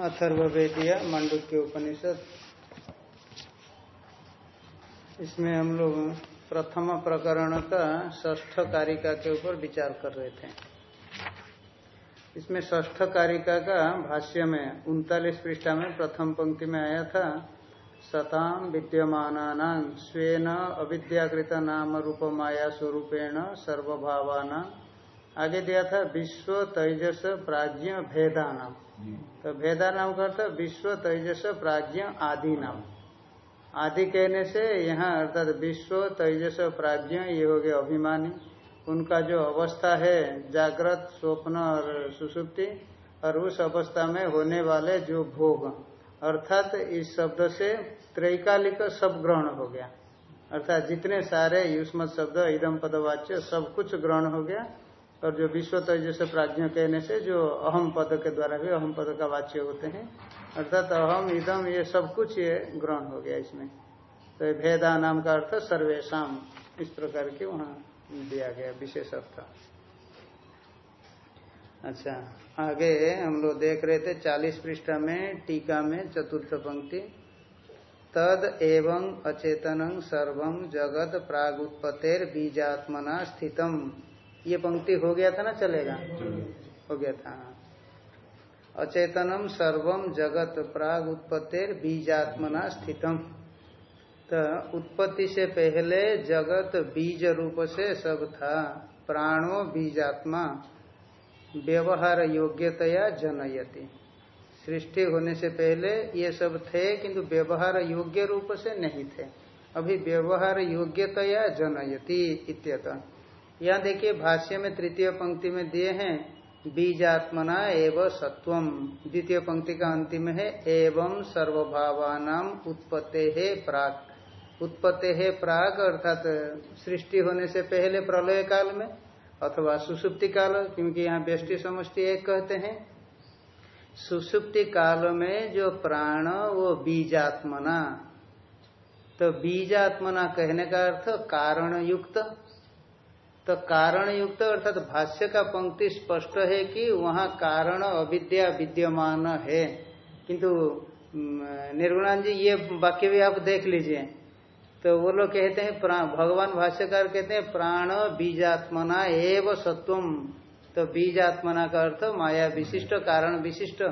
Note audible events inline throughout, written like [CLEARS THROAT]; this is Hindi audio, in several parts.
अथर्वेदिया के उपनिषद। इसमें हम लोग प्रथम प्रकरण का ष्ठ कारिका के ऊपर विचार कर रहे थे। इसमें ष्ठ कारिका का भाष्य में, उनतालीस पृष्ठा में प्रथम पंक्ति में आया था सताम विद्यमान स्वेन अविद्याकृत नाम रूप माया स्वरूपेण सर्वभावान आगे दिया था विश्व तेजस प्राज्ञ भेदा नाम। तो भेदा नाम का अर्थ विश्व तेजस प्राज्ञ आदि नाम। आदि कहने से यहाँ अर्थात विश्व तेजस प्राज्ञ ये हो गए अभिमानी। उनका जो अवस्था है जागृत स्वप्न और सुसुप्ति और उस अवस्था में होने वाले जो भोग अर्थात इस शब्द से त्रैकालिक सब ग्रहण हो गया। अर्थात जितने सारे युष्म शब्द इदम पदवाच्य सब कुछ ग्रहण हो गया। और जो विश्व जैसे प्राज्ञ कहने से जो अहम पद के द्वारा भी अहम पद का वाच्य होते हैं, अर्थात अहम, इदम, ये सब कुछ ये ग्रहण हो गया इसमें। तो भेदा नाम का अर्थ सर्वेशा इस प्रकार के वहाँ दिया गया विशेष अर्थ। अच्छा आगे हम लोग देख रहे थे चालीस पृष्ठ में, टीका में चतुर्थ पंक्ति। तद एवं अचेतन सर्वम जगत प्रागुत्पत्तिर बीजात्मना स्थितम। ये पंक्ति हो गया था ना चलेगा? हो गया था अचेतनम सर्वम जगत प्राग उत्पत्तिर बीजात्मना स्थितम। तो उत्पत्ति से पहले जगत बीज रूप से सब था प्राणो बीजात्मा व्यवहार योग्यतया जनयति। सृष्टि होने से पहले ये सब थे किंतु व्यवहार योग्य रूप से नहीं थे। अभी व्यवहार योग्यतया जनयति इत्यतः। यहाँ देखिए, भाष्य में तृतीय पंक्ति में दिए हैं, बीजात्मना एवं सत्वम। द्वितीय पंक्ति का अंतिम है, एवं सर्वभावान उत्पत्ति है प्राग। उत्पत्ति है प्राग, अर्थात सृष्टि होने से पहले प्रलय काल में, अथवा सुसुप्ति काल, क्योंकि यहाँ व्यष्टि समष्टि एक कहते हैं। सुसुप्ति काल में जो प्राण, वो बीजात्मना। तो बीजात्मना कहने का अर्थ कारण युक्त तो कारण युक्त अर्थात तो भाष्य का पंक्ति स्पष्ट है कि वहाँ कारण अविद्या विद्यमान है। किंतु निर्गुणान जी, ये वाक्य भी आप देख लीजिए। तो वो लोग कहते हैं भगवान भाष्यकार कहते हैं, प्राण बीजात्मना एव सत्वम तो बीजात्मना का अर्थ माया विशिष्ट, कारण विशिष्ट।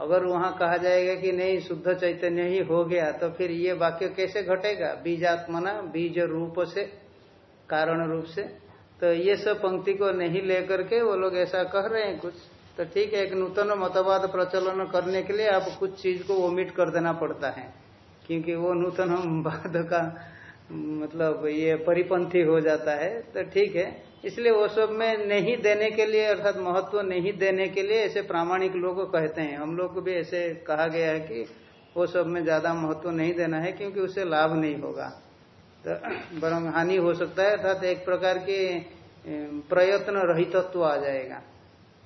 अगर वहाँ कहा जाएगा कि नहीं, शुद्ध चैतन्य ही हो गया तो फिर ये वाक्य कैसे घटेगा? बीजात्मना, बीज रूप से, कारण रूप से। तो ये सब पंक्ति को नहीं लेकर के वो लोग ऐसा कह रहे हैं कुछ। तो ठीक है, एक नूतन मतवाद प्रचलन करने के लिए आप कुछ चीज़ को ओमिट कर देना पड़ता है, क्योंकि वो नूतन [LAUGHS] वाद का मतलब ये परिपंथी हो जाता है। तो ठीक है, इसलिए वो सब में नहीं देने के लिए, अर्थात महत्व नहीं देने के लिए ऐसे प्रामाणिक लोग कहते हैं। हम लोग को भी ऐसे कहा गया है कि वो सब में ज़्यादा महत्व नहीं देना है, क्योंकि उससे लाभ नहीं होगा। तो हानि हो सकता है, अर्थात एक प्रकार के प्रयत्न रहितत्व आ जाएगा।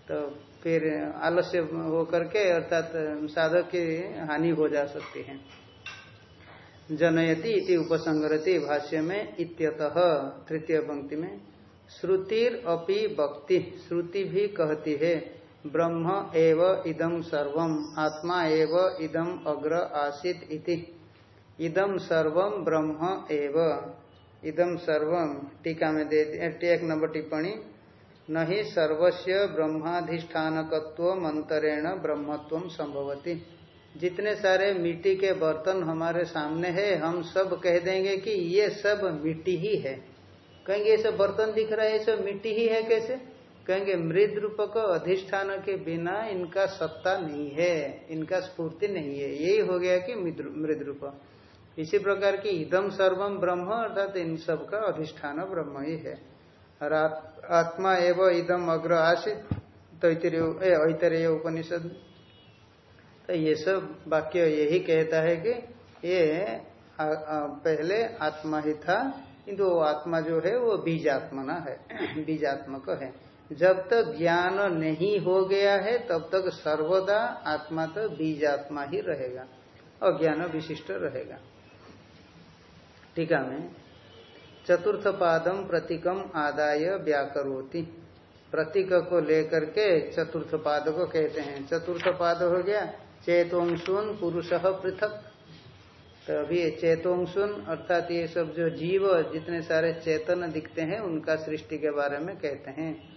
तो फिर आलस्य हो करके, अर्थात साधक की हानि हो जा सकती है। जनयति इति उपसंगरति भाष्य में इत्यतः, तृतीय पंक्ति में, श्रुतिर अपि भक्ति, श्रुति भी कहती है, ब्रह्म एव इदम सर्वम, आत्मा एव इदम अग्र आसित इति। इदम सर्वम ब्रह्म एव। इदम सर्वम टीका में दे एक नंबर टिप्पणी न ही सर्वस्व ब्रह्माधिष्ठानकत्व ब्रह्मत्व संभवती। जितने सारे मिट्टी के बर्तन हमारे सामने है, हम सब कह देंगे कि ये सब मिट्टी ही है। कहेंगे, ये सब बर्तन दिख रहा है, ये सब मिट्टी ही है कैसे? कहेंगे, मृद रूप को अधिष्ठान के बिना इनका सत्ता नहीं है, इनका स्फूर्ति नहीं है। यही हो गया कि मृद रूप। इसी प्रकार की इदम सर्वम ब्रह्म, अर्थात इन सब का अधिष्ठान ब्रह्म ही है। और आत्मा एवं इदम अग्र आशित ऐतरेय उपनिषद। तो ये सब वाक्य यही कहता है कि ये पहले आत्मा ही था, किंतु वो आत्मा जो है, वो बीजात्मना है, [CLEARS THROAT] बीजात्मक है। जब तक ज्ञान नहीं हो गया है, तब तक सर्वदा आत्मा तो बीजात्मा ही रहेगा और ज्ञान विशिष्ट रहेगा। टीका में, चतुर्थ पादम प्रतीकम आदाय व्याकरोति। प्रतीक को लेकर के चतुर्थ पाद को कहते हैं। चतुर्थ पाद हो गया, चेतोंसुन पुरुष पृथक। तो अभी चेतोंसुन, अर्थात ये सब जो जीव, जितने सारे चेतन दिखते हैं, उनका सृष्टि के बारे में कहते हैं।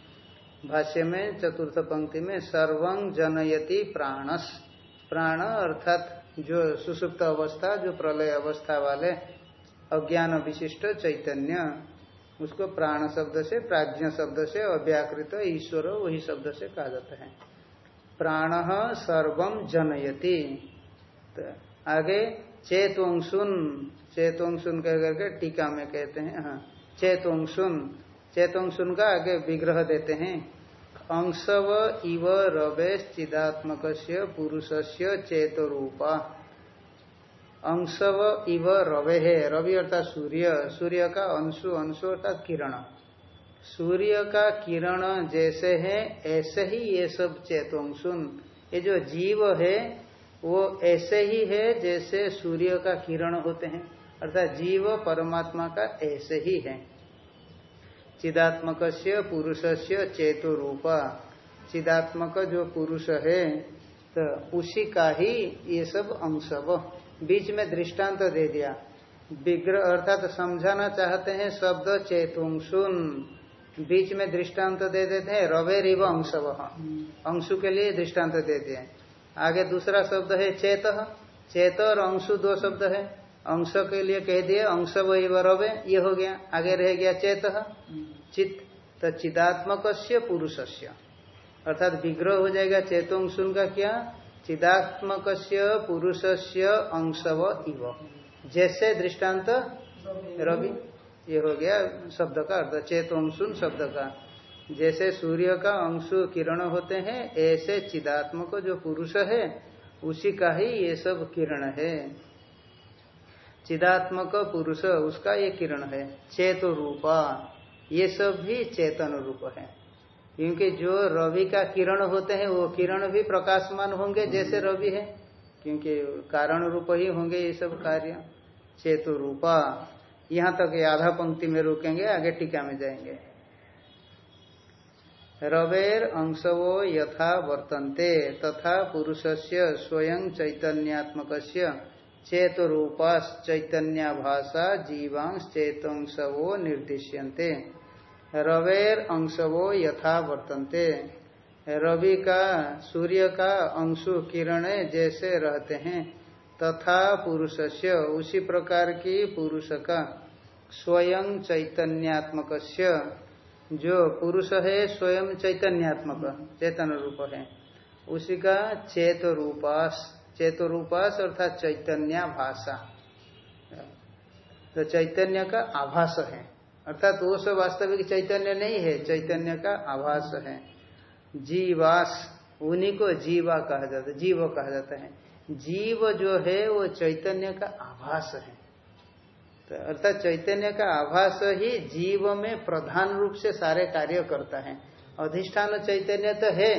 भाष्य में, चतुर्थ पंक्ति में, सर्वं जनयति प्राणस। प्राण, अर्थात जो सुसुप्त अवस्था, जो प्रलय अवस्था वाले अज्ञान विशिष्ट चैतन्य। उसको प्राण शब्द से, प्राज्ञ शब्द से अव्याकृत ईश्वर वही शब्द से कहा जाता है। प्राण सर्वम जनयति। तो आगे चेतोंसुन चेतोंसुन कह करके टीका में कहते हैं हाँ। चेतोंसुन चेतोंसुन का आगे विग्रह देते हैं। अंशव इव रवे चिदात्मक पुरुष से चेतो रूपा अंशव इव रवे है रवि अर्थात सूर्य। सूर्य का अंशु अंशु अर्थात किरण। सूर्य का किरण जैसे है, ऐसे ही ये सब चेतोंसुन ये जो जीव है, वो ऐसे ही है जैसे सूर्य का किरण होते हैं। अर्थात जीव परमात्मा का ऐसे ही है। चिदात्मक पुरुष से चेतु रूपा चिदात्मक जो पुरुष है तो उसी का ही ये सब अंशव। बीच में दृष्टांत तो दे दिया। विग्रह अर्थात तो समझाना चाहते हैं शब्द चेतुंसुन बीच में दृष्टांत तो दे देते हैं रवे रिव अंश अंशु के लिए दृष्टांत दे दिए। आगे दूसरा शब्द है चेत। चेत और अंशु दो शब्द है। अंश के लिए कह दिए अंश वही रवे, ये हो गया। आगे रह गया चेत। चित तो चिदात्मक पुरुष अर्थात विग्रह हो जाएगा चेतोंसुन का क्या? चिदात्मक पुरुष से अंशव इव। जैसे दृष्टांत, रवि, ये हो गया शब्द का अर्थ, चेतोंशुन शब्द का। जैसे सूर्य का अंशु किरण होते हैं, ऐसे चिदात्मक जो पुरुष है, उसी का ही ये सब किरण है। चिदात्मक पुरुष, उसका ये किरण है चेतो रूपा ये सब भी चेतन रूप है। क्योंकि जो रवि का किरण होते हैं, वो किरण भी प्रकाशमान होंगे जैसे रवि है। क्योंकि कारण रूप ही होंगे ये सब कार्य। चेतु रूपा। यहाँ तक तो आधा पंक्ति में रुकेंगे, आगे टीका में जाएँगे। रवेर अंशवो यथा वर्तन्ते तथा पुरुषस्य स्वयं चैतन्यात्मक चेत रूपास चैतन्याभाषा जीवांश चेतंसवो निर्दिश्यन्ते। रवेर अंशवो यथा वर्तन्ते। रवि का, सूर्य का अंशु किरण जैसे रहते हैं, तथा पुरुष से उसी प्रकार की पुरुष का, स्वयं चैतन्यात्मक जो पुरुष है, स्वयं चैतन्यात्मक, चेतन रूप है। उसी का चेत रूपास चेत रूपास अर्थात चैतन्य भाषा तो चैतन्य का आभास है। अर्थात वो सब वास्तविक चैतन्य नहीं है, चैतन्य का आभास है। जीवास, उन्हीं को जीवा कहा जाता है जीव कहा जाता है। जीव जो है, वो चैतन्य का आभास है। तो अर्थात चैतन्य का आभास ही जीव में प्रधान रूप से सारे कार्य करता है। अधिष्ठान चैतन्य तो है,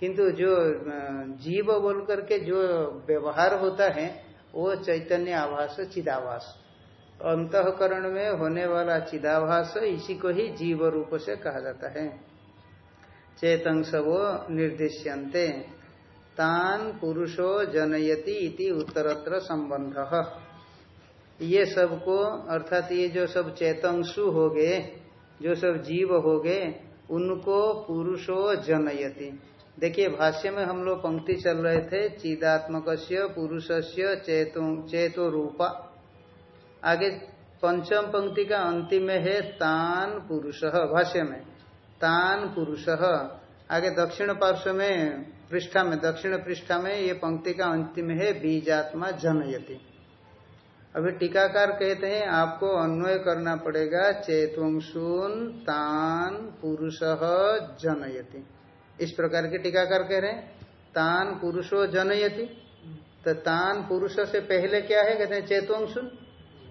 किंतु जो जीव बोल करके जो व्यवहार होता है, वो चैतन्य आभास, चिदाभास। अंतकरण में होने वाला चिदाभास इसी को ही जीव रूप से कहा जाता है। चेतंस वो निर्दिश्यंते तान पुरुषो जनयति इति उत्तरत्र संबंध ये सबको, अर्थात ये जो सब चेतंसु हो गए जो सब जीव हो गए उनको पुरुषो जनयति। देखिए, भाष्य में हम लोग पंक्ति चल रहे थे चिदात्मक पुरुष से चेतो रूपा। आगे पंचम पंक्ति का अंतिम में है तान पुरुष, भाष्य में। तान पुरुष। आगे दक्षिण पार्श्व में, पृष्ठा में, दक्षिण पृष्ठा में ये पंक्ति का अंतिम है, बीजात्मा जनयति। अभी टीकाकार कहते हैं, आपको अन्वय करना पड़ेगा चेतुंसुन तान पुरुष जनयति। इस प्रकार के टीकाकार कह रहे हैं, तान पुरुषो जनयति। तो तान पुरुष से पहले क्या है? कहते हैं चेतुंसुन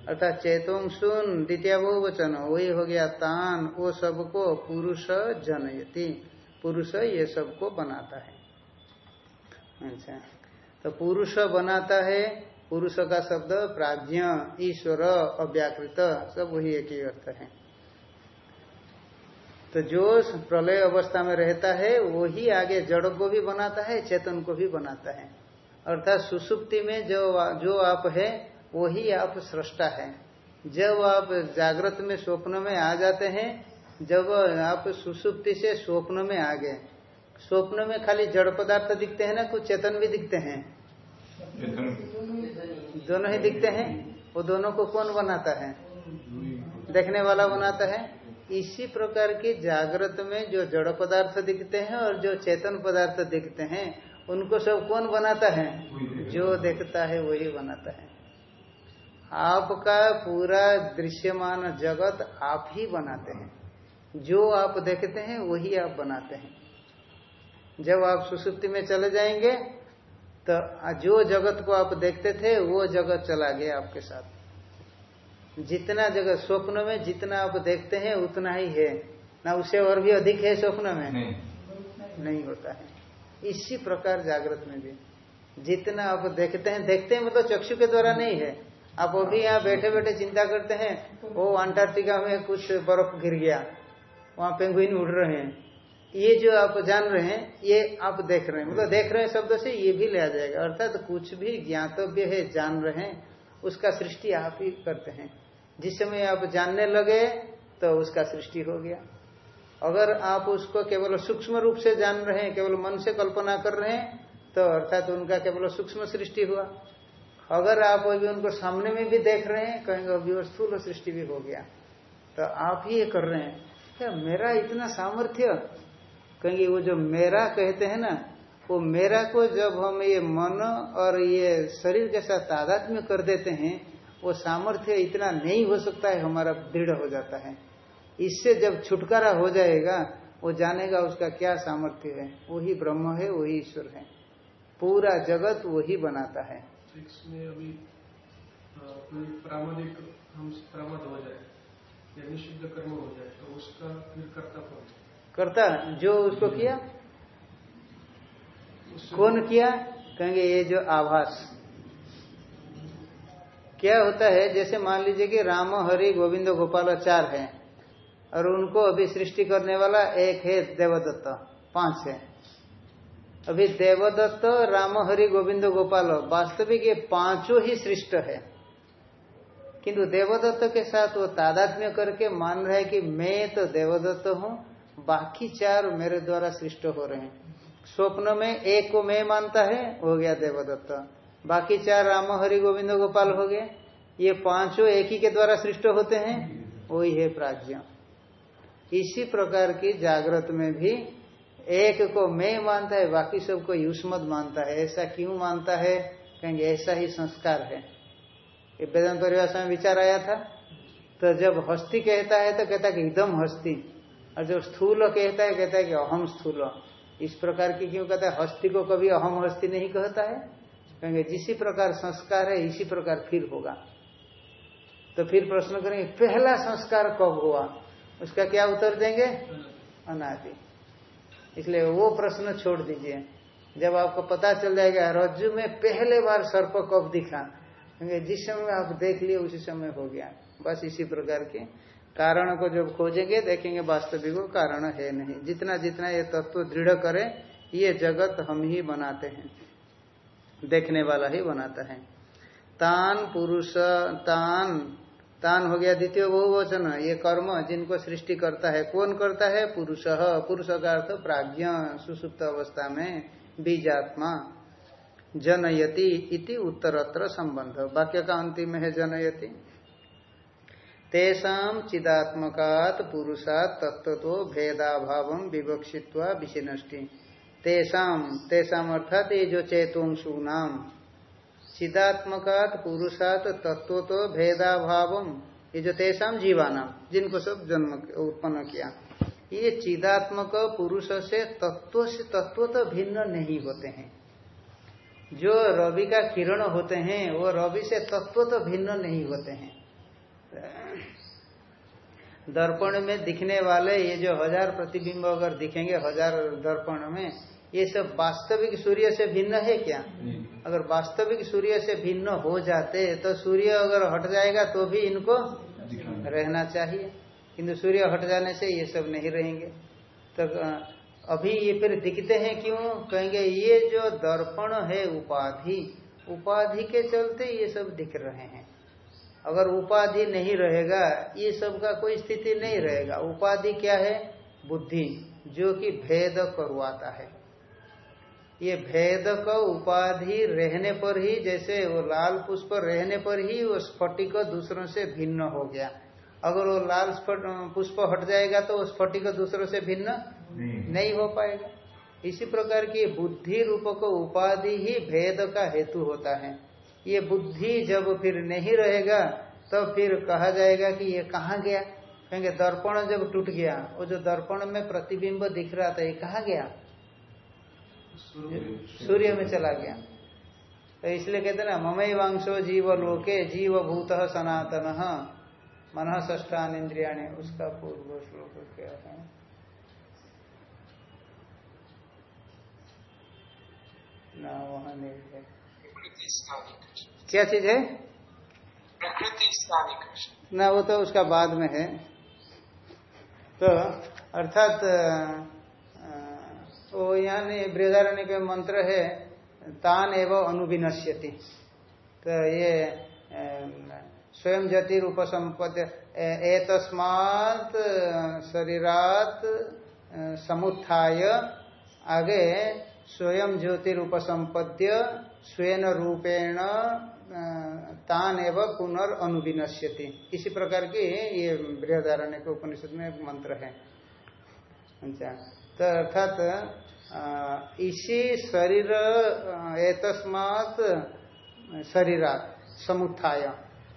अर्थात चेतों सुन द्वितीय वो वचन, वही हो गया तान, वो सबको पुरुष जनयति। पुरुष ये सबको बनाता है। अच्छा। तो पुरुष बनाता है, पुरुष का शब्द प्राज्ञ, ईश्वर, अव्याकृत, सब वही एक ही अर्थ है। तो जो प्रलय अवस्था में रहता है, वही आगे जड़ को भी बनाता है, चेतन को भी बनाता है। अर्थात सुसुप्ति में जो जो आप है वही आप सृष्टा है। जब आप जागृत में स्वप्न में आ जाते हैं जब आप सुसुप्ति से स्वप्न में आ गए स्वप्न में खाली जड़ पदार्थ दिखते हैं ना कुछ चेतन भी दिखते हैं। दोनों ही दिखते हैं? वो दोनों को कौन बनाता है? देखने वाला बनाता है। इसी प्रकार की जागृत में जो जड़ पदार्थ दिखते हैं और जो चेतन पदार्थ दिखते हैं उनको सब कौन बनाता है? जो देखता है वही बनाता है। आपका पूरा दृश्यमान जगत आप ही बनाते हैं। जो आप देखते हैं वही आप बनाते हैं। जब आप सुसुप्ति में चले जाएँगे तो जो जगत को आप देखते थे वो जगत चला गया आपके साथ। जितना जगत स्वप्न में जितना आप देखते हैं उतना ही है। ना उससे और भी अधिक है स्वप्न में? नहीं, नहीं होता है। इसी प्रकार जागृत में भी। जितना आप देखते हैं देखते हैं मतलब चक्षु के द्वारा नहीं है। आप अभी यहाँ बैठे बैठे चिंता करते हैं। वो अंटार्कटिका में कुछ बर्फ़ गिर गया। वहाँ पेंगुइन उड़ रहे हैं। ये जो आप जान रहे हैं, ये आप देख रहे हैं। मतलब देख रहे हैं शब्द से ये भी लिया जाएगा। अर्थात तो कुछ भी ज्ञातव्य है, जान रहे हैं, उसका सृष्टि आप ही करते हैं। जिस समय आप जानने लगे तो उसका सृष्टि हो गया। अगर आप उसको केवल सूक्ष्म रूप से जान रहे हैं, केवल मन से कल्पना कर रहे हैं तो अर्थात तो उनका केवल सूक्ष्म सृष्टि हुआ। अगर आप अभी उनको सामने में भी देख रहे हैं, कहेंगे, अभी वो स्थूल सृष्टि भी हो गया। तो आप ही ये कर रहे हैं। क्या मेरा इतना सामर्थ्य? कहेंगे, वो जो मेरा कहते हैं ना, वो मेरा को जब हम ये मन और ये शरीर के साथ तादात्म्य कर देते हैं, वो सामर्थ्य इतना नहीं हो सकता है, हमारा दृढ़ हो जाता है। इससे जब छुटकारा हो जाएगा, वो जानेगा उसका क्या सामर्थ्य है। वही ब्रह्म है वही ईश्वर है। पूरा जगत वही बनाता है। इसमें अभी कोई प्रामाणिक हम प्रामद हो जाए या निषिद्ध कर्म हो जाए तो उसका फिर कर्ता कौन करता जो उसको किया? कौन किया? कहेंगे ये जो आभास। क्या होता है जैसे मान लीजिए कि राम हरि गोविंद गोपाल चार है और उनको अभी सृष्टि करने वाला एक है देवदत्त पाँच है। अभी देवदत्त राम हरि गोविंद, गोपाल, वास्तविक ये पाँचों ही सृष्ट है। किंतु देवदत्त के साथ वो तादात्म्य करके मान रहा कि मैं तो देवदत्त हूँ, बाकी चार मेरे द्वारा सृष्ट हो रहे हैं। स्वप्न में एक को मैं मानता है, हो गया देवदत्त। बाकी चार राम हरि गोविंद, गोपाल हो गए। ये पाँचों एक ही के द्वारा सृष्ट होते हैं, वही है प्राज्ञ। इसी प्रकार की जागृत में भी एक को मैं मानता है, बाकी सबको युष्मत मानता है। ऐसा क्यों मानता है? कहेंगे, ऐसा ही संस्कार है। ये वेदन परिभाषा में विचार आया था। तो जब हस्ती कहता है तो कहता है कि एकदम हस्ती। और जब स्थूल कहता है कहता है कि अहम स्थूल। इस प्रकार की क्यों कहता है? हस्ती को कभी अहम हस्ती नहीं कहता है। कहेंगे, जिसी प्रकार संस्कार है, इसी प्रकार फिर होगा। तो फिर प्रश्न करेंगे, पहला संस्कार कब हुआ? उसका क्या उत्तर देंगे? अनादि। इसलिए वो प्रश्न छोड़ दीजिए। जब आपको पता चल जाएगा, रज्जु में पहले बार सर्प कब दिखा? क्योंकि जिस समय आप देख लिए, उसी समय हो गया। बस इसी प्रकार के कारण को जब खोजेंगे, देखेंगे वास्तविक वो कारण है नहीं। जितना जितना ये तत्व दृढ़ करे, ये जगत हम ही बनाते हैं। देखने वाला ही बनाता है। तान पुरुष, तान तान हो गया द्वितीय बहुवचन। ये कर्म जिनको सृष्टि करता है, कौन करता है? पुरुष। पुरुष का अर्थ प्राज्ञ, सुसुप्त अवस्था में बीजात्मा। जनयति इति उत्तरत्र संबंध। वाक्य का अंतिम है जनयति। तेषाम चिदात्मकात पुरुषात तत्व तो भेदाभाव विवक्षित्वा विशिनष्टि तेषाम तेषाम अर्थात ये जो चेतोंशु नाम चिदात्मकात पुरुषात तत्व तो भेदाभाव ये जो तेषाम जीवाना, जिनको सब जन्म उत्पन्न किया। ये चिदात्मक, पुरुष से तत्व से तत्व तो भिन्न नहीं होते हैं। जो रवि का किरण होते हैं, वो रवि से तत्व तो भिन्न नहीं होते हैं। दर्पण में दिखने वाले ये जो हज़ार प्रतिबिंब अगर दिखेंगे, हज़ार दर्पण में ये सब वास्तविक सूर्य से भिन्न है क्या? अगर वास्तविक सूर्य से भिन्न हो जाते तो सूर्य अगर हट जाएगा तो भी इनको रहना चाहिए। किंतु सूर्य हट जाने से ये सब नहीं रहेंगे। तो अभी ये फिर दिखते हैं क्यों? कहेंगे ये जो दर्पण है उपाधि उपाधि के चलते ये सब दिख रहे हैं। अगर उपाधि नहीं रहेगा ये सब का कोई स्थिति नहीं रहेगा। उपाधि क्या है? बुद्धि जो कि भेद करवाता है। ये भेद का उपाधि रहने पर ही जैसे वो लाल पुष्प रहने पर ही वो स्फटिक दूसरों से भिन्न हो गया। अगर वो लाल पुष्प हट जाएगा तो वो स्फटिक दूसरों से भिन्न नहीं।, नहीं हो पाएगा। इसी प्रकार की बुद्धि रूप को उपाधि ही भेद का हेतु होता है। ये बुद्धि जब फिर नहीं रहेगा तब तो फिर कहा जाएगा कि ये कहाँ गया? कहेंगे दर्पण जब टूट गया वो जो दर्पण में प्रतिबिंब दिख रहा था ये कहा गया? सूर्य में चला गया। तो इसलिए कहते ना ममई वांशो जीव लोके जीव भूत सनातन, मन ष्ठान इंद्रिया उसका पूर्व श्लोक क्या है? ना, वहाँ नहीं है। क्या चीज़ है? ना, वो तो उसका बाद में है। तो अर्थात वो यहाँ बृहदारण्य के मंत्र है, तान एवं अनुविनश्यति। तो ये स्वयं जति रूप संपद एतस्मात, शरीरात समुत्थाय, आगे स्वयं ज्योति रूप संपद्य स्वयं रूपेण तान एवं पुनर् अनुविनश्यति। इसी प्रकार की ये बृहदारण्य के उपनिषद में एक मंत्र है। अच्छा तो अर्थात इसी शरीर एतस्मात शरीरात, समुत्थाय।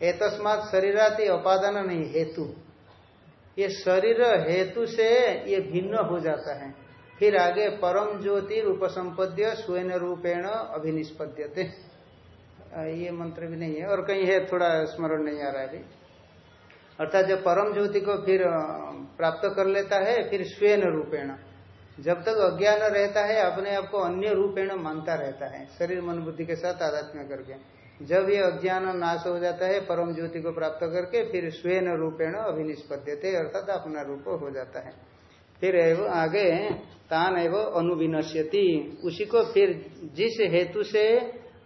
एतस्मात शरीरात ये अपादान नहीं, हेतु। ये शरीर हेतु से ये भिन्न हो जाता है। फिर आगे परम ज्योति रूप संपद्य स्वयं रूपेण अभिनिष्पद्यते। ये मंत्र भी नहीं है, और कहीं है, थोड़ा स्मरण नहीं आ रहा है अर्थात जब परम ज्योति को फिर प्राप्त कर लेता है, फिर स्वयं रूपेण। जब तक अज्ञान रहता है, अपने आप को अन्य रूपेण मानता रहता है। शरीर मन बुद्धि के साथ आध्यात्म करके। जब ये अज्ञान नाश हो जाता है, परम ज्योति को प्राप्त करके फिर स्वयं रूपेण अभिनिष्पद्यते, अर्थात अपना रूप हो जाता है। फिर एवं आगे, तान एवं अनुविनश्यति। उसी को फिर जिस हेतु से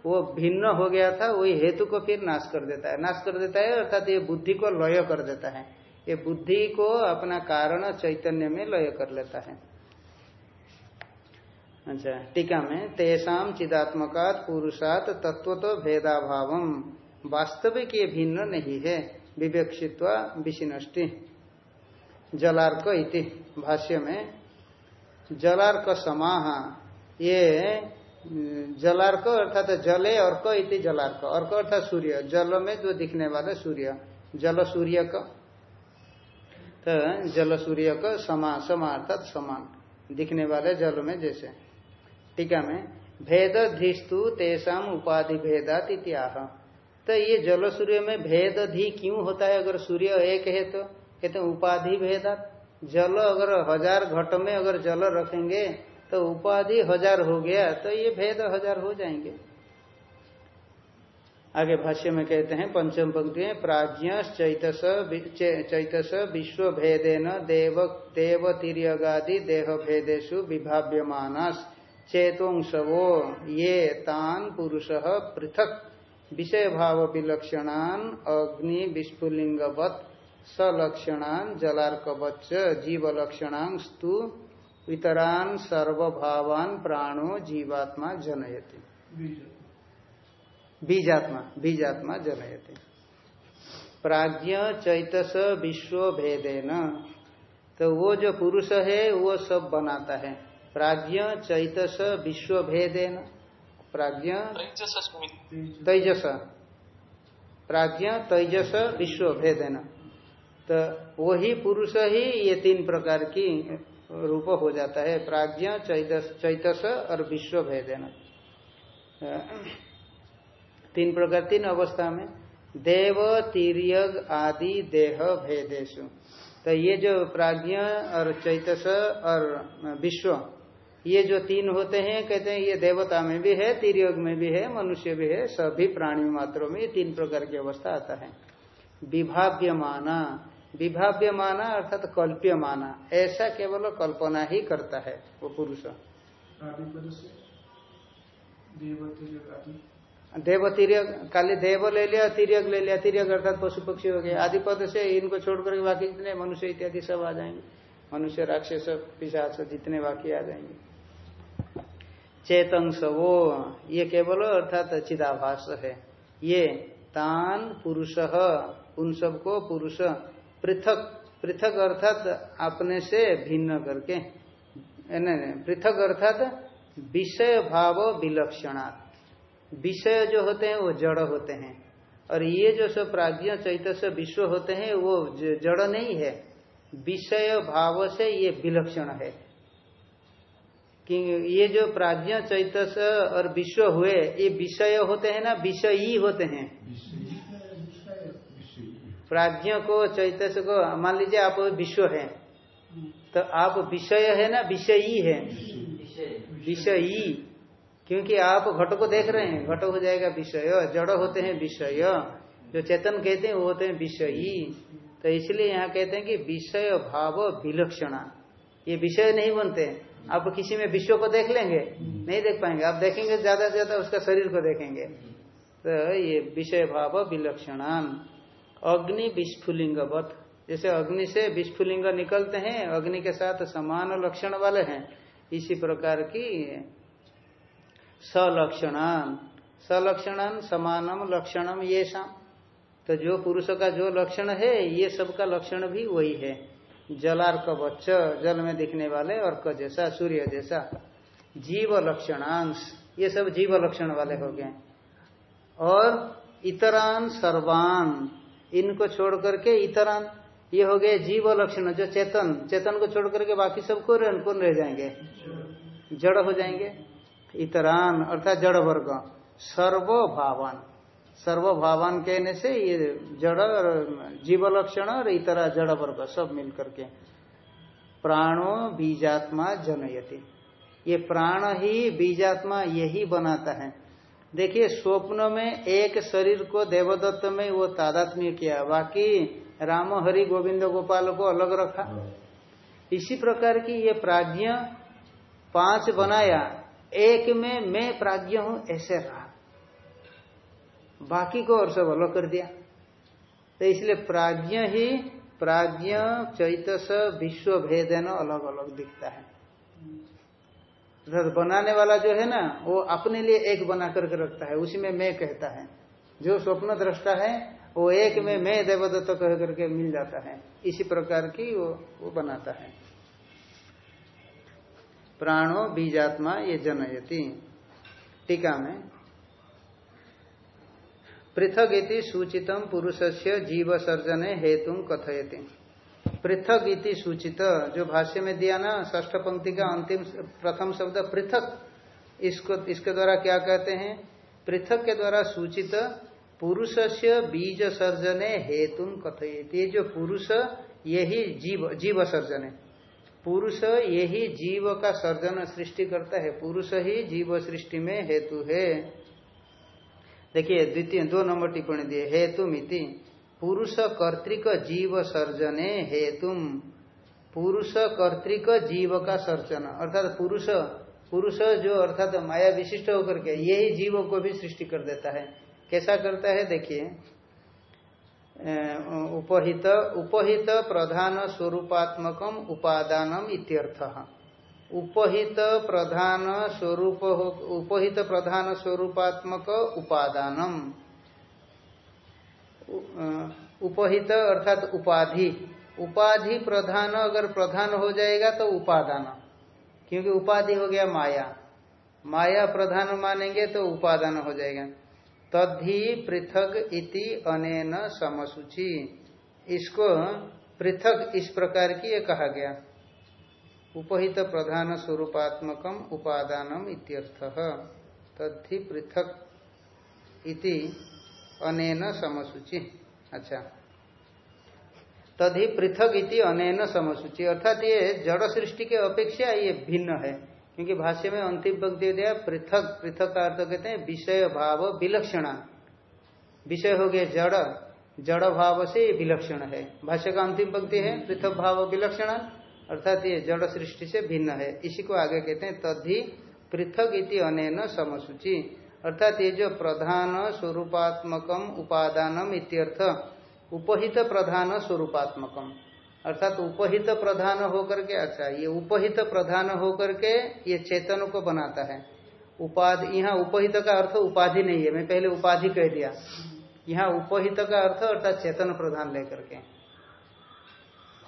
वो भिन्न हो गया था, वही हेतु को फिर नाश कर देता है। नाश कर देता है, अर्थात ये बुद्धि को लय कर देता है। ये बुद्धि को अपना कारण चैतन्य में लय कर लेता है। अच्छा टीका में तेषाम चिदात्मकात पुरुषात तत्व तो भेदाभाव वास्तविक ये भिन्न नहीं है, विवेक्षित्व विशिनष्टि। जलार्क इति भाष्य में, जलार्क समाह, ये जलार्क अर्थात जले अर्क इति जलार्क। अर्क अर्थात सूर्य। जल में जो दिखने वाले सूर्य, जल सूर्य का तो जल सूर्य का समा समा अर्थात समान। दिखने वाले जल में जैसे। टीका में भेद धिस्तु तेसाम उपाधि भेदात इत्याह। तो ये जल सूर्य में भेद धी क्यों होता है? अगर सूर्य एक है तो कहते हैं उपाधि भेदात जल अगर हज़ार घट में अगर जल रखेंगे तो उपाधि हज़ार हो गया तो ये भेद हज़ार हो जाएँगे। आगे भाष्य में कहते हैं, पंचम पंक्ति में प्राज्ञ चैतस चैतस विश्व भेदेन देव देव तिरगादि देह भेदेशु विभाव्यमानस। चेतोंशवो ये तान पुरुष पृथक। विषय भाव विलक्षणान अग्नि विस्फुलिंगवत सलक्षणान जलार्कवच्च जीव लक्षणां स्तु वितरान सर्वभावान प्राणो जीवात्मा जनयति। बीजात्मा बीजात्मा जनयति। प्राज्ञ चैतस विश्व भेदेन। तो वो जो पुरुष है वो सब बनाता है। प्राज्ञ चैतस विश्व भेदेन प्राज्ञ तेजस प्राज्ञ तेजस विश्व भेदेन तो वही पुरुष ही ये तीन प्रकार की रूप हो जाता है प्राज्ञ चैतस चैतस और विश्व भेदेन तीन प्रकार तीन अवस्था में देव तिरयग आदि देह भेदेशु। तो ये जो प्राज्ञ और चैतस और विश्व ये जो तीन होते हैं कहते हैं ये देवता में भी है तिरयोग में भी है मनुष्य भी है सभी प्राणी मात्रों में ये तीन प्रकार की अवस्था आता है। विभाव्यमाना। विभाव्य माना अर्थात कल्प्य माना ऐसा केवल कल्पना ही करता है वो पुरुष। देव तिरक काली देव ले लिया तिरक ले लिया तिरक अर्थात पशु पक्षी हो गया। आदि पद से इनको छोड़ करके बाकी जितने मनुष्य इत्यादि सब आ जाएँगे। मनुष्य राक्षस पिशाच जितने बाकी आ जाएँगे। चेतंश वो। ये केवल अर्थात चिदाभास है। ये तान, पुरुष, उन सबको पुरुष, पृथक। पृथक अर्थात अपने से भिन्न करके। पृथक अर्थात विषय भाव विलक्षणा विषय जो होते हैं, वो जड़ होते हैं। और ये जो सब प्राज्ञ चैतस्य विश्व होते हैं, वो जड़ नहीं है। विषय भाव से ये विलक्षण है। कि ये जो प्राज्ञ चैतस्य और विश्व हुए, ये विषय होते हैं ना? विषयी होते हैं। प्राज्ञ को चैतस्य को, मान लीजिए आप विश्व है तो आप विषय है ना? विषयी है। विषयी। क्योंकि आप घट को देख रहे हैं, घट हो जाएगा विषय, जड़ होते हैं विषय। जो चेतन कहते हैं, वो होते हैं विषयी। तो इसलिए यहाँ कहते हैं कि विषय भाव विलक्षणा। ये विषय नहीं बनते। आप किसी में विश्व को देख लेंगे नहीं देख पाएँगे। आप देखेंगे ज़्यादा से ज़्यादा उसका शरीर को देखेंगे। तो ये विषय भाव विलक्षणान। अग्नि विस्फुलिंगवत। जैसे अग्नि से विस्फुलिंग निकलते हैं अग्नि के साथ समान लक्षण वाले हैं। इसी प्रकार की सलक्षणान। सलक्षणान समानम लक्षणम ये शाम तो जो पुरुष का जो लक्षण है ये सबका लक्षण भी वही है। जलार्क बच्च जल में दिखने वाले अर्क जैसा, सूर्य जैसा, जीव लक्षणांश, ये सब जीव लक्षण वाले हो गए। और इतरान सर्वान, इनको छोड़ करके इतरान, ये हो गए जीव लक्षण, जो चेतन चेतन को छोड़ करके बाकी सबको रह जाएँगे? जड़ हो जाएँगे। इतरान, अर्थात जड़ वर्ग सर्व भावान सर्व भावान कहने से ये जड़ और जीव लक्षण और इतरा जड़ वर्ग सब मिल करके प्राणो बीजात्मा जनयति। ये प्राण ही बीजात्मा यही बनाता है। देखिए, स्वप्न में एक शरीर को देवदत्त में वो तादात्म्य किया। बाकी राम हरि गोविंद गोपाल को अलग रखा। इसी प्रकार की ये प्राज्ञ पाँच बनाया। एक में मैं प्राज्ञ हूँ, ऐसे रहा। बाकी को और सब अलग कर दिया। तो इसलिए प्राज्ञ ही प्राज्ञ चैतस विश्व भेदन अलग अलग दिखता है। अर्थात बनाने वाला जो है ना, वो अपने लिए एक बना करके रखता है, उसी में मैं कहता है। जो स्वप्न दृष्टा है, वो एक में मैं देवदत्त कह करके मिल जाता है। इसी प्रकार की वो वो बनाता है। प्राणो बीजात्मा ये जनयति। टीका में पृथक इति सूचितम पुरुष से जीव सर्जने हेतु कथयति। पृथक इति सूचित, जो भाष्य में दिया ना ष्ठ पंक्ति का अंतिम प्रथम शब्द पृथक, इसको, इसके द्वारा क्या कहते हैं? पृथक के द्वारा सूचित पुरुष से बीज सर्जने हेतु कथयति। जो पुरुष यही जीव जीव सर्जन पुरुष यही जीव का सर्जन सृष्टि करता है। पुरुष ही जीव सृष्टि में हेतु है। देखिए, द्वितीय, दो नंबर टिप्पणी दिए हेतु मिति पुरुष कर्तिक जीव सर्जने हेतु पुरुष कर्तिक जीव का सर्जन, अर्थात पुरुष पुरुष जो अर्थात माया विशिष्ट होकर के यही जीव को भी सृष्टि कर देता है। कैसा करता है, देखिए उपहित उपहित प्रधान स्वरूपात्मकम उपादानम इत्यर्थ। उपहित प्रधान स्वरूप उपहित प्रधान स्वरूपात्मक उपादानम। उपहित अर्थात उपाधि। उपाधि प्रधान अगर प्रधान हो जाएगा तो उपादान। क्योंकि उपाधि हो गया माया। माया प्रधान मानेंगे तो उपादान हो जाएगा। तद्धि पृथक इति अनेन समसूची। इसको पृथक इस प्रकार की ये कहा गया। उपहित प्रधान स्वरूपात्मक इत्यर्थ। तद्धि पृथक इति अनेन समसूची। अच्छा। तभी पृथक इति अनेन समसूची। अर्थात ये जड़ सृष्टि के अपेक्षा ये भिन्न है, क्योंकि भाष्य में अंतिम पंक्ति दिया पृथक पृथक का अर्थ कहते हैं विषय भाव विलक्षणा। विषय हो गया जड़ जड़ भाव से ये विलक्षण है। भाष्य का अंतिम पंक्ति है, पृथक भाव विलक्षण। अर्थात ये जड़ सृष्टि से भिन्न है। इसी को आगे कहते हैं, तद्धि पृथक इति अनेन समसूची। अर्थात ये जो प्रधान स्वरूपात्मकम उपादानम इत्यर्थ, उपहित प्रधान स्वरूपात्मकम। अर्थात उपहित प्रधान होकर के अच्छा ये उपहित प्रधान होकर के ये चेतन को बनाता है। उपाधि यहाँ उपहित का अर्थ उपाधि नहीं है। मैं पहले उपाधि कह दिया। यहाँ उपहित का अर्थ अर्थात चेतन प्रधान लेकर के।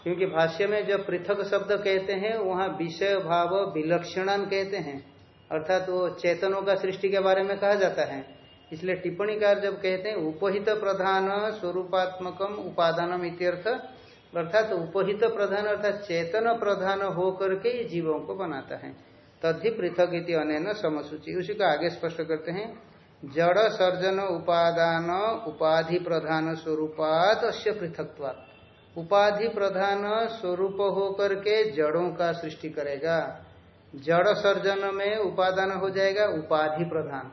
क्योंकि भाष्य में जब पृथक शब्द कहते हैं, वहाँ विषय, भाव, विलक्षणन कहते हैं। अर्थात वो चेतनों का सृष्टि के बारे में कहा जाता है। इसलिए टिप्पणीकार जब कहते हैं, उपहित प्रधान स्वरूपात्मकम उपादानम इत्यर्थ, अर्थात उपहित प्रधान, अर्थात चेतन प्रधान होकर के ये जीवों को बनाता है। तद्धि पृथक इति अन समसूची। उसी को आगे स्पष्ट करते हैं। जड़ सर्जन उपादान उपाधि प्रधान स्वरूपात अश्य पृथकवाद उपाधि प्रधान स्वरूप होकर के जड़ों का सृष्टि करेगा। जड़ सर्जन में उपादान हो जाएगा, उपाधि प्रधान।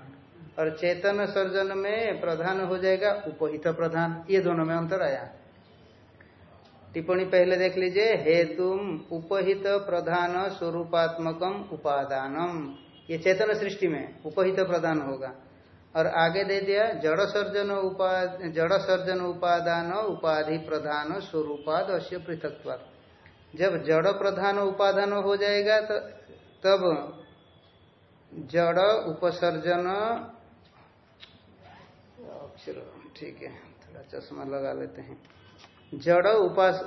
और चेतन सर्जन में प्रधान हो जाएगा, उपहित प्रधान। ये दोनों में अंतर आया। टिप्पणी पहले देख लीजिए, हेतुम उपहित प्रधान स्वरूपात्मकम उपादानम। ये चेतन सृष्टि में उपहित प्रधान होगा। और आगे दे दिया, जड़ सर्जन उपाद, जड़ सर्जन उपादान उपाधि प्रधान स्वरूपाद अश्य पृथक जब जड़ प्रधान उपादान हो जाएगा तो तब जड़ उपसर्जन ठीक है, थोड़ा चश्मा लगा लेते हैं। जड़ उपास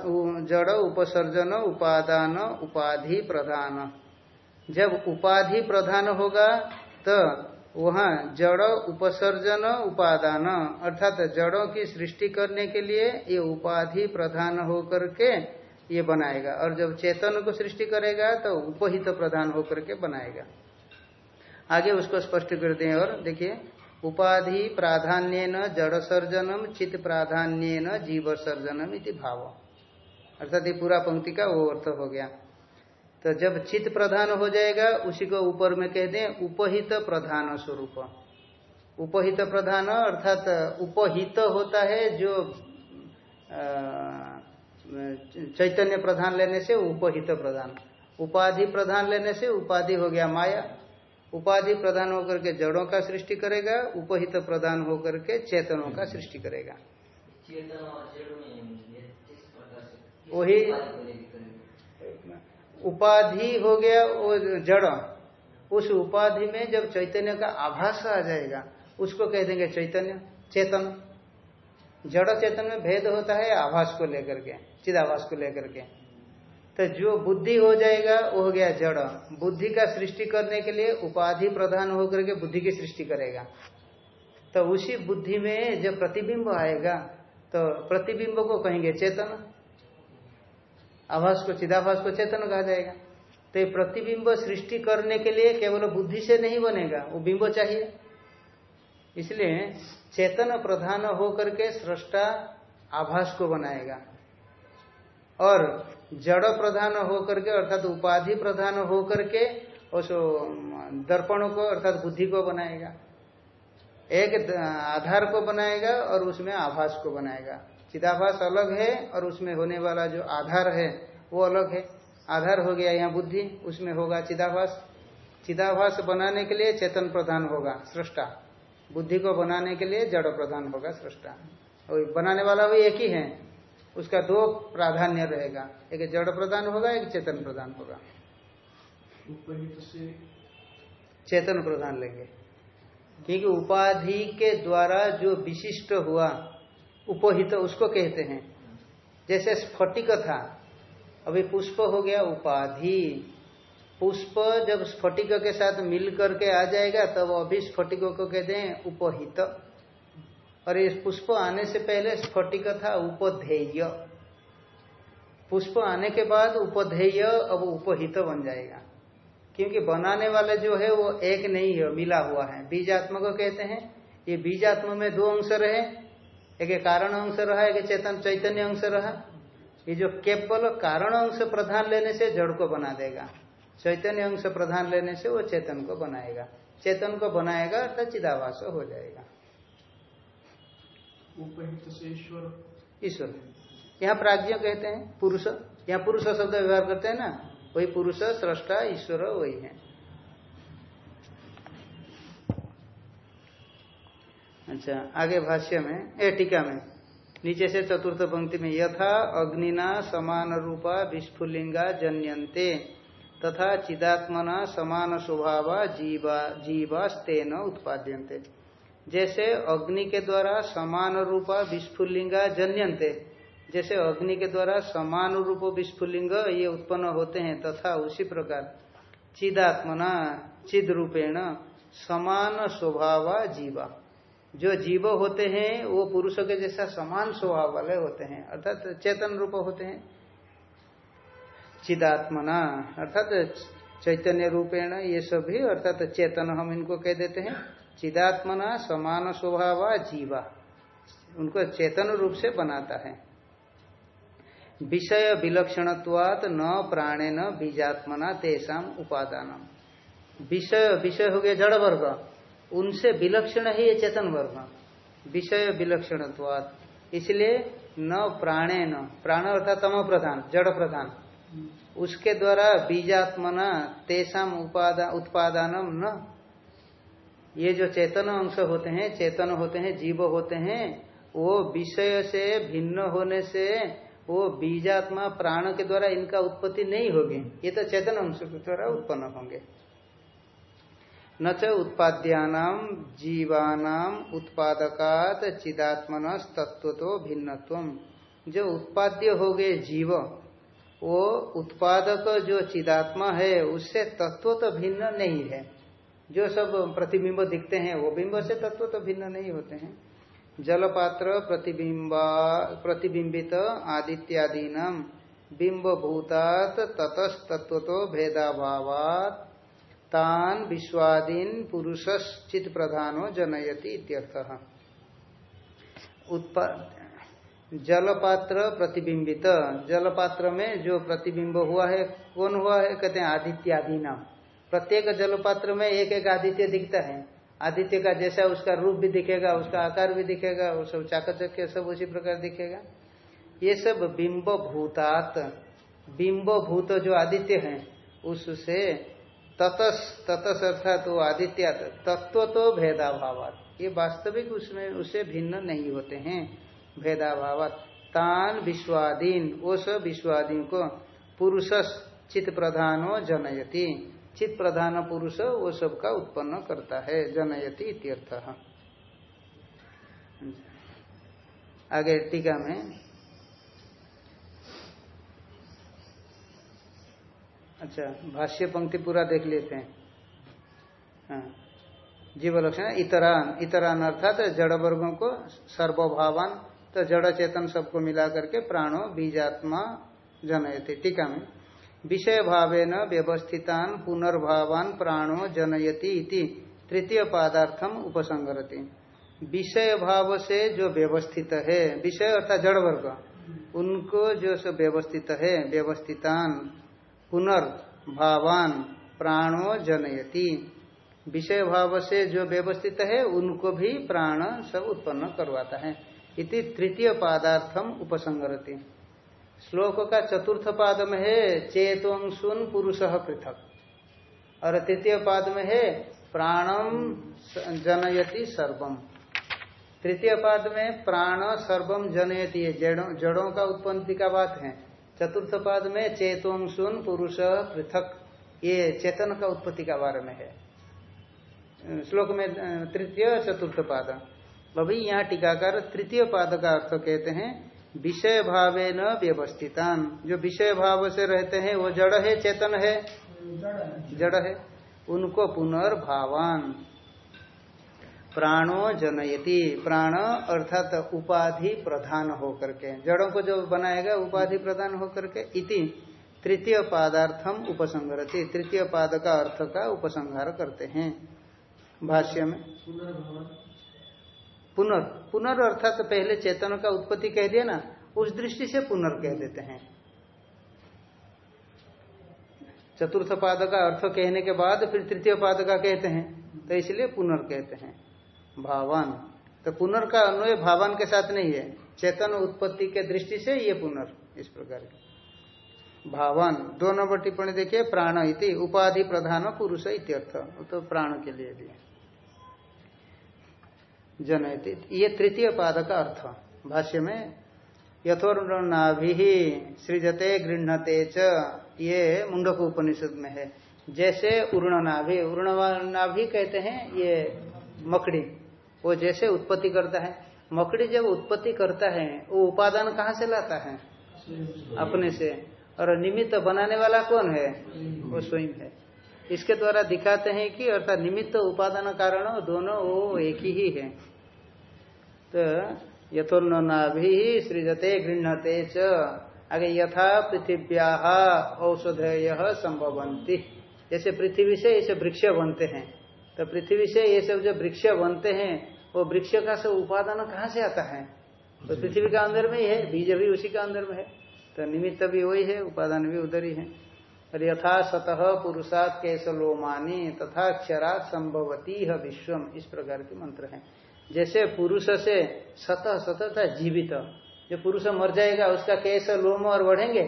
जड़ उपसर्जन उपादान उपाधि प्रधान। जब उपाधि प्रधान होगा तो वहाँ जड़ उपसर्जन उपादान, अर्थात जड़ों की सृष्टि करने के लिए ये उपाधि प्रधान होकर के ये बनाएगा। और जब चेतन को सृष्टि करेगा तो उपहित तो प्रधान होकर के बनाएगा। आगे उसको स्पष्ट कर दें और देखिए, उपाधि प्राधान्य न जड़ सर्जनम चित प्राधान्य न जीव सर्जनम इति भाव। अर्थात ये पूरा पंक्ति का वो अर्थ हो गया। तो जब चित प्रधान हो जाएगा उसी को ऊपर में कह दें उपहित प्रधान स्वरूप। उपहित प्रधान अर्थात उपहित होता है जो चैतन्य प्रधान लेने से उपहित प्रधान। उपाधि प्रधान लेने से उपाधि हो गया माया। उपाधि प्रधान होकर के जड़ों का सृष्टि करेगा उपहित प्रधान होकर के चेतनों का सृष्टि करेगा। वही उपाधि हो गया वो जड़, उस उपाधि में जब चैतन्य का आभास आ जाएगा, उसको कह देंगे चैतन्य, चेतन। जड़ चेतन में भेद होता है आभास को लेकर के, चिदाभास को लेकर के। तो जो बुद्धि हो जाएगा, वो हो गया जड़। बुद्धि का सृष्टि करने के लिए उपाधि प्रधान होकर के बुद्धि की सृष्टि करेगा। तो उसी बुद्धि में जब प्रतिबिंब आएगा तो प्रतिबिंब को कहेंगे चेतन। आभास को, चिदाभास को चेतन कहा जाएगा। तो प्रतिबिंब सृष्टि करने के लिए केवल बुद्धि से नहीं बनेगा, वो बिंब चाहिए। इसलिए चेतन प्रधान होकर के सृष्टा आभास को बनाएगा। और जड़ प्रधान होकर के, अर्थात उपाधि प्रधान होकर के, उस दर्पण को, अर्थात बुद्धि को बनाएगा। एक आधार को बनाएगा और उसमें आभास को बनाएगा। चिदाभास अलग है और उसमें होने वाला जो आधार है, वो अलग है। आधार हो गया यहाँ बुद्धि, उसमें होगा चिदाभास। चिदाभास बनाने के लिए चेतन प्रधान होगा, सृष्टा। बुद्धि को बनाने के लिए जड़ प्रधान होगा, सृष्टा। और बनाने वाला भी एक ही है, उसका दो प्राधान्य रहेगा। एक जड़ प्रधान होगा, एक चेतन प्रधान होगा। चेतन प्रधान लेंगे। क्योंकि उपाधि के द्वारा जो विशिष्ट हुआ उपहित, उसको कहते हैं। जैसे स्फटिक था, अभी पुष्प हो गया, उपाधि। पुष्प जब स्फटिक के साथ मिल करके आ जाएगा, तब अभी स्फटिकों को कहते हैं उपहित। और इस पुष्प आने से पहले स्फटिक था, उपधेय। पुष्प आने के बाद उपधेय, अब उपहित बन जाएगा। क्योंकि बनाने वाले जो है, वो एक नहीं है, मिला हुआ है। बीजात्म को कहते हैं। ये बीजात्म में दो अंश रहे एक कारण अंश रहा एक चेतन चैतन्य अंश रहा। ये जो केवल कारण अंश प्रधान लेने से जड़ को बना देगा चैतन्य अंश प्रधान लेने से वो चेतन को बनाएगा। चेतन को बनाएगा अर्थात चिदावास हो जाएगा। ईश्वर ईश्वर। यहाँ प्राज्ञ कहते हैं पुरुष। यहाँ पुरुष शब्द व्यवहार करते हैं ना वही पुरुष सृष्टा ईश्वर वही है। अच्छा आगे भाष्य में, ए, टीका में। नीचे से चतुर्थ पंक्ति में, यथा अग्निना समान रूपा विस्फुलिंगा जन्यन्ते, तथा चिदात्मना समान स्वभाव जीवा, जीवास्तेन उत्पाद्यन्ते। जैसे अग्नि के द्वारा समान रूपा विस्फुलिंगा जन्यन्ते, जैसे अग्नि के द्वारा समान रूप विस्फुलिंग ये उत्पन्न होते हैं, तथा उसी प्रकार चिदात्मना, चिद रूपेण समान स्वभाव जीवा। जो जीव होते हैं, वो पुरुषों के जैसा समान स्वभाव वाले होते हैं, अर्थात चेतन रूप होते हैं। चिदात्मना, अर्थात चैतन्य रूपेण ये सभी, अर्थात चेतन हम इनको कह देते हैं। चिदात्मना, समान स्वभाव जीवा, उनको चेतन रूप से बनाता है। विषय विलक्षणत्वात न प्राणे न बीजात्मना तेसाम उपादान विषय विषय हो गया जड़ वर्ग। उनसे विलक्षण है ये चेतन वर्ग विषय विलक्षणत्वात इसलिए न प्राणे न। प्राण अर्थात तम प्रधान, जड़ प्रधान। उसके द्वारा बीजात्मना तेषाम उपादान उत्पादान न। ये जो चेतन अंश होते हैं, चेतन होते हैं, जीव होते हैं, वो विषय से भिन्न होने से वो बीजात्मा प्राण के द्वारा इनका उत्पत्ति नहीं होगी। ये तो चेतन अंश के द्वारा उत्पन्न होंगे। न च उत्पाद्यानाम जीवानाम उत्पादकात चिदात्मन तत्व तो भिन्नत्व। जो उत्पाद्य हो गए जीव, वो उत्पादक जो चिदात्मा है, उससे तत्व तो भिन्न नहीं है। जो सब प्रतिबिंब दिखते हैं, वो बिंब से तत्व तो भिन्न नहीं होते हैं। जलपात्र प्रतिबिंबा, प्रतिबिंबित आदित्यादीना बिंब भूतात ततस्तत्व तो भेदाभावात तान विश्वादीन पुरुषश्चित प्रधानो जनयति इत्यर्थ। जलपात्र प्रतिबिंबित जलपात्र में जो प्रतिबिंब हुआ है, कौन हुआ है? कहते हैं आदित्यादि नाम प्रत्येक जलपात्र में एक एक आदित्य दिखता है। आदित्य का जैसा उसका रूप भी दिखेगा, उसका आकार भी दिखेगा, वो सब चाकचक्य, सब उसी प्रकार दिखेगा। ये सब बिंब भूतात बिंब भूत जो आदित्य है, उससे ततस ततस अर्थात वो आदित्य तत्व तो भेदाभाव ये वास्तविक उसमें उससे भिन्न नहीं होते हैं भेदाभाव तान विश्वादीन, वो सब विश्वादीन को पुरुष चित प्रधानो जनयति। चित प्रधान पुरुष वो सब का उत्पन्न करता है, जनयति इत्यर्थ। आगे टीका में अच्छा भाष्य, पंक्ति पूरा देख लेते हैं। हाँ। जीव लक्षण इतरान। इतरान अर्थात जड़ वर्गों को सर्वभावान तो जड़ चेतन सबको मिला करके प्राणो बीजात्मा जनयति। टीका में विषय भावेन व्यवस्थितान, पुनर्भावान प्राणो जनयति इति तृतीय पादार्थम उपसंगरति विषय भाव से जो व्यवस्थित है, विषय अर्थात जड़ वर्ग उनको जो व्यवस्थित है, व्यवस्थितान पुनर्भावान प्राणो जनयति। विषय भाव से जो व्यवस्थित है, उनको भी प्राण सब उत्पन्न करवाता है। इति तृतीय पादार्थम उपसंगरति श्लोक का चतुर्थ पाद में है चेतोंसुन पुरुष पृथक। और तृतीय पाद में है प्राणम जनयति सर्वम तृतीय पाद में प्राण सर्वम जनयति जड़ों जड़ों का उत्पत्ति का बात है। चतुर्थ पाद में चेतोंसुन पुरुष पृथक। ये चेतन का उत्पत्ति का बारे में है। श्लोक में तृतीय चतुर्थ पाद। अभी यहाँ टीकाकार तृतीय पाद का अर्थ कहते हैं विषय भावे न व्यवस्थितान। जो विषय भाव से रहते हैं वो जड़ है चेतन है। जड़ है। उनको पुनर्भावान। प्राणो जनयति। प्राण अर्थात उपाधि प्रधान होकर के। जड़ों को जो बनाएगा, उपाधि प्रधान होकर के। इति तृतीय पादार्थम उपसंगरति तृतीय पाद का अर्थ का उपसंहार करते हैं। भाष्य में। पुनर्। पुनर् अर्थात पहले चेतन का उत्पत्ति कह दिया ना, उस दृष्टि से पुनर् कह देते हैं। चतुर्थ पाद का अर्थ कहने के बाद फिर तृतीय पाद का कहते हैं तो इसलिए पुनर् कहते हैं। भावान। तो पुनर् का अन्वय भावन के साथ नहीं है। चेतन उत्पत्ति के दृष्टि से ये पुनर्, इस प्रकार के। भावन दो नंबर टिप्पणी देखिए, प्राण इति उपाधि प्रधान पुरुष इत्यर्थ। तो प्राण के लिए भी। जनयति ये तृतीय पाद का अर्थ। भाष्य में, यथोर्नाभि सृजते गृहते च। ये मुंडक उपनिषद में है। जैसे उर्ण नाभि उर्ण नाभि कहते हैं, ये मकड़ी। वो जैसे उत्पत्ति करता है। मकड़ी जब उत्पत्ति करता है, वो उपादान कहाँ से लाता है? अपने से। और निमित्त बनाने वाला कौन है? वो स्वयं है। इसके द्वारा दिखाते हैं कि अर्थात निमित्त, उपादान, कारण दोनों वो एक ही है। तो यथोन्नाभि सृजते गृहते च। आगे यथा पृथिव्या औषधय संभवंती जैसे पृथ्वी से ऐसे वृक्ष बनते हैं। तो पृथ्वी से ये सब जो वृक्ष बनते हैं वो वृक्ष का सब उपादान कहाँ से आता है? तो पृथ्वी का अंदर में ही है बीज भी उसी का अंदर में है। तो निमित्त भी वही है उपादान भी उधर ही है। और यथा सतह पुरुषात केसलोमानी तथा क्षरात संभवती है विश्वम इस प्रकार के मंत्र है। जैसे पुरुष से सतह सतह था जीवित जो पुरुष मर जाएगा उसका केस लोम और बढ़ेंगे?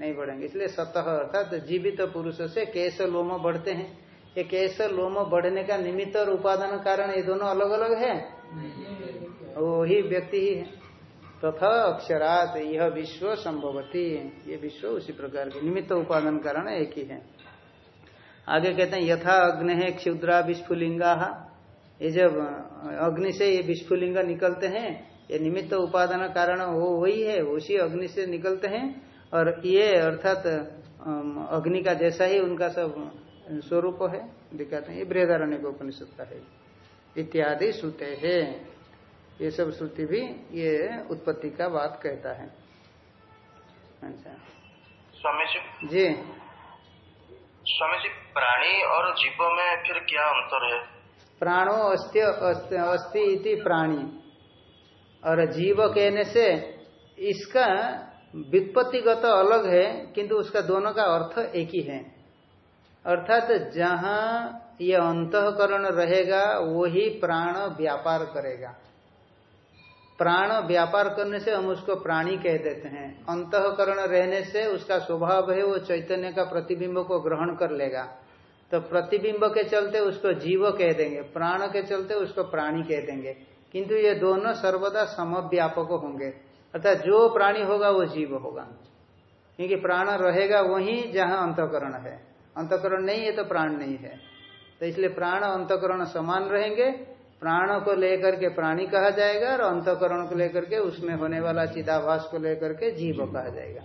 नहीं। बढ़ेंगे। इसलिए सतह अर्थात तो जीवित पुरुष से केस लोम बढ़ते हैं। ये केस लोम बढ़ने का निमित्त और उपादान कारण ये दोनों अलग अलग है? वो ही व्यक्ति ही है। तथा तो अक्षरात यह विश्व संभवती। ये विश्व उसी प्रकार के निमित्त उपादान कारण एक ही है। आगे कहते हैं, यथा अग्नि है क्षुद्रा विस्फुलिंगा ये जब अग्नि से ये विस्फुलिंग निकलते हैं, ये निमित्त उपादान कारण वो वही है, उसी अग्नि से निकलते हैं। और ये अर्थात अग्नि का जैसा ही उनका सब स्वरूप है दिखाते हैं ये बृहदारण्य को उपनिषद का है। इत्यादि श्रुते है। ये सब श्रुति भी ये उत्पत्ति का बात कहता है। अच्छा। स्वामी जी। जी स्वामी जी प्राणी और जीवों में फिर क्या अंतर है? प्राणो अस्त्य अस्ति इति प्राणी। और जीव कहने से इसका वित्पत्तिगत अलग है किंतु उसका दोनों का अर्थ एक ही है। अर्थात जहाँ ये अंतकरण रहेगा, वही प्राण व्यापार करेगा। प्राण व्यापार करने से हम उसको प्राणी कह देते हैं। अंतकरण रहने से उसका स्वभाव है, वो चैतन्य का प्रतिबिंब को ग्रहण कर लेगा। तो प्रतिबिंब के चलते उसको जीव कह देंगे, प्राण के चलते उसको प्राणी कह देंगे। किंतु ये दोनों सर्वदा समव्यापक होंगे। अर्थात जो प्राणी होगा, वो जीव होगा। क्योंकि प्राण रहेगा वही जहाँ अंतकरण है। अंतकरण नहीं है तो प्राण नहीं है। तो इसलिए प्राण अंतकरण समान रहेंगे। प्राण को लेकर के प्राणी कहा जाएगा और अंतकरण को लेकर के उसमें होने वाला चिदाभास को लेकर के जीव कहा जाएगा।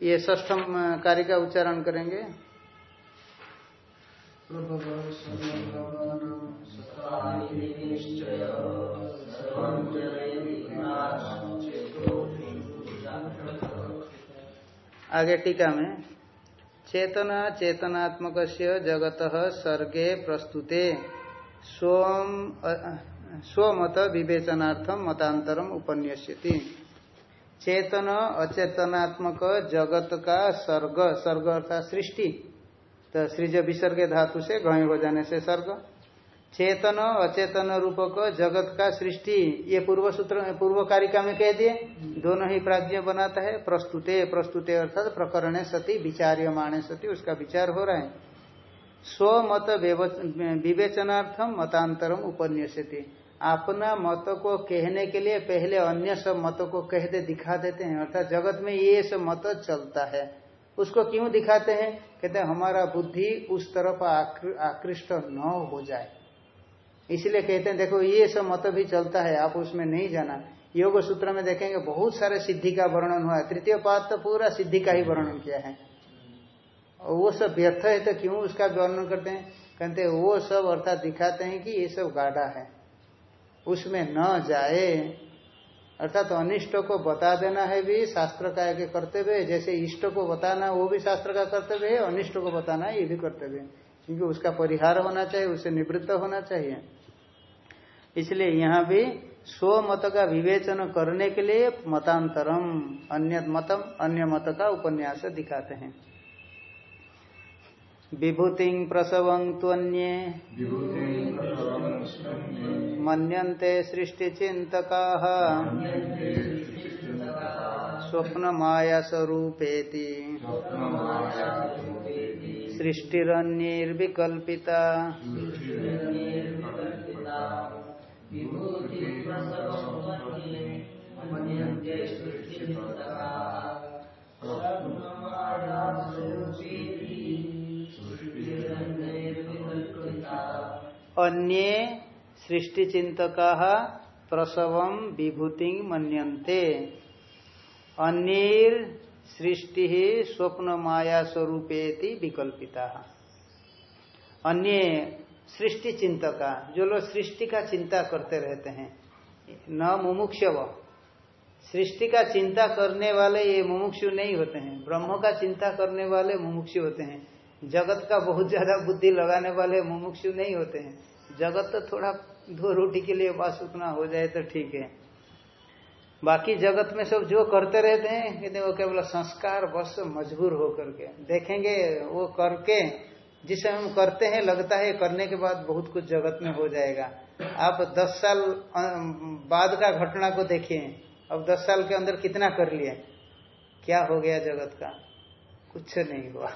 ये ष्ठम कार्य का उच्चारण करेंगे। आगे टीका में, चेतना चेतनात्मक जगत सर्गे प्रस्तुते। स्वम स्वमत विवेचनार्थम मतांतरम उपन्यस्यति। चेतन अचेतनात्मक जगत का सर्ग सर्ग अर्थात सृष्टि। तो सृज विसर्ग धातु से घय हो जाने से सर्ग। चेतन, अचेतन रूपक जगत का सृष्टि। ये पूर्व सूत्र, पूर्व कारिका में कह दिए। दोनों ही प्राज्ञ बनाता है। प्रस्तुते प्रस्तुते अर्थात प्रकरण सती, विचार्यमाण सती, उसका विचार हो रहा है। स्व मत विवेचनार्थम मतांतरम उपन्यासती अपना मत को कहने के लिए पहले अन्य सब मतों को कह दे, दिखा देते हैं। अर्थात जगत में ये सब मत चलता है। उसको क्यों दिखाते हैं? कहते हैं, हमारा बुद्धि उस तरफ़ आकृष्ट न हो जाए। इसलिए कहते हैं, देखो, ये सब मत भी चलता है, आप उसमें नहीं जाना। योग सूत्र में देखेंगे, बहुत सारे सिद्धि का वर्णन हुआ है। तृतीय पाद तो पूरा सिद्धि का ही वर्णन किया है। और वो सब व्यर्थ है तो क्यों उसका वर्णन करते हैं? कहते हैं, वो सब अर्थात दिखाते हैं कि ये सब गाढ़ा है। उसमें न जाए, अर्थात तो अनिष्ट को बता देना है भी शास्त्र का एक कर्तव्य जैसे इष्ट को बताना, वो भी शास्त्र का कर्तव्य है, अनिष्ट को बताना, ये भी कर्तव्य है। क्योंकि उसका परिहार होना चाहिए उसे निवृत्त होना चाहिए। इसलिए यहाँ भी स्व मत का विवेचन करने के लिए मतांतरम अन्य मतम अन्य मत का उपन्यास दिखाते हैं। विभूति प्रसवं प्रसवन्त्वन्ये मन्यन्ते सृष्टिचिन्तका। स्वप्नमायास्वरूपेति सृष्टिरन्यर्विकल्पिता। अन्ये सृष्टि चिंतका विभूति मनते अन्य सृष्टि ही स्वप्न माया स्वरूपेति विकल्पिता। अन्य सृष्टि चिंतका, जो लोग सृष्टि का चिंता करते रहते हैं, न मुमुक्षव। सृष्टि का चिंता करने वाले ये मुमुक्षु नहीं होते हैं। ब्रह्म का चिंता करने वाले मुमुक्षु होते हैं। जगत का बहुत ज़्यादा बुद्धि लगाने वाले मुमुक्षु नहीं होते हैं। जगत तो थोड़ा दो रोटी के लिए बस उतना हो जाए तो ठीक है। बाकी जगत में सब जो करते रहते हैं, कहते वो केवल संस्कार बस मजबूर होकर के। देखेंगे वो करके, जिसे हम करते हैं, लगता है करने के बाद बहुत कुछ जगत में हो जाएगा। आप दस साल बाद का घटना को देखिए। अब दस साल के अंदर कितना कर लिए क्या हो गया जगत का? कुछ नहीं हुआ।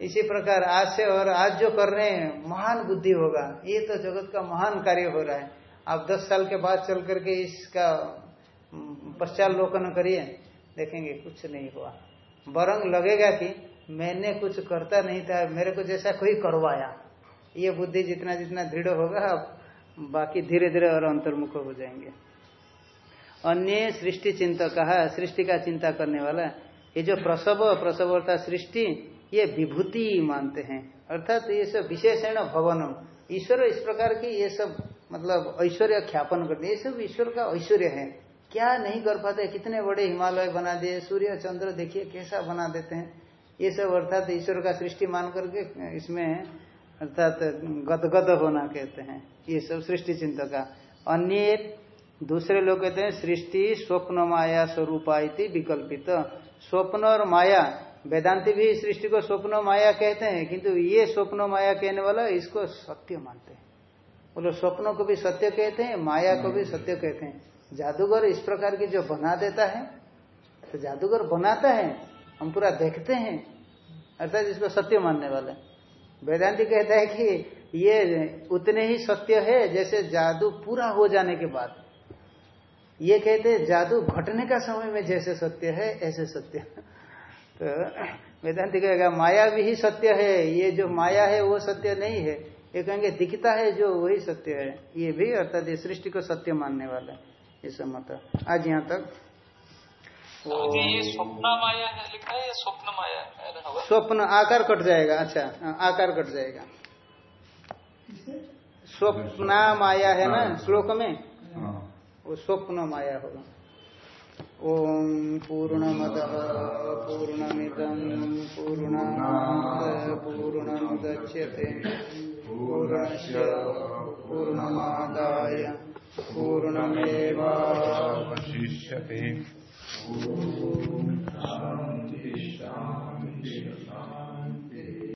इसी प्रकार आज से और आज जो कर रहे हैं, महान बुद्धि होगा। ये तो जगत का महान कार्य हो रहा है। आप दस साल के बाद चल करके इसका पश्चालोकन करिए, देखेंगे कुछ नहीं हुआ। बरंग लगेगा कि मैंने कुछ करता नहीं था, मेरे को जैसा कोई करवाया। ये बुद्धि जितना जितना दृढ़ होगा आप बाकी धीरे धीरे और अंतर्मुख हो जाएँगे। अन्य सृष्टि चिंतक, सृष्टि का चिंता करने वाला, ये जो प्रसव प्रसव अर्थात सृष्टि, ये विभूति मानते हैं। अर्थात ये सब विशेषण भवनम। ईश्वर इस प्रकार की ये सब मतलब ऐश्वर्य ख्यापन करते ये सब ईश्वर का ऐश्वर्य है। क्या नहीं कर पाते, कितने बड़े हिमालय बना दिए, सूर्य, चंद्र, देखिए कैसा बना देते हैं। ये सब अर्थात ईश्वर का सृष्टि मान करके इसमें अर्थात गदगद होना कहते हैं, ये सब सृष्टि चिंता का। अन्य दूसरे लोग कहते हैं, सृष्टि स्वप्न माया स्वरूपा विकल्पित। स्वप्न और माया, वेदांति भी सृष्टि को स्वप्न माया कहते हैं, किंतु ये स्वप्न माया कहने वाला इसको सत्य मानते हैं। बोलो, स्वप्नों को भी सत्य कहते हैं, माया को भी सत्य कहते हैं। जादूगर इस प्रकार की जो बना देता है तो जादूगर बनाता है, हम पूरा देखते हैं, अर्थात इसको सत्य मानने वाले वेदांति कहता है कि ये उतने ही सत्य है जैसे जादू पूरा हो जाने के बाद। ये कहते हैं जादू घटने का समय में जैसे सत्य है, ऐसे सत्य। तो वेदांति कहेगा, माया भी ही सत्य है, ये जो माया है वो सत्य नहीं है। ये कहेंगे, दिखता है जो वही सत्य है, ये भी अर्थात सृष्टि को सत्य मानने वाला है। ये सब मत। आज यहाँ तक। स्वप्न माया है लिखा है स्वप्न माया स्वप्न आकार कट जाएगा अच्छा हाँ, आकार कट जाएगा। स्वप्न माया है ना श्लोक में? हाँ। वो स्वप्न माया होगा। ॐ पूर्णमदः पूर्णमिदं पूर्णात् पूर्णमुदच्यते। पूर्णस्य पूर्णमादाय। पूर्णमेवावशिष्यते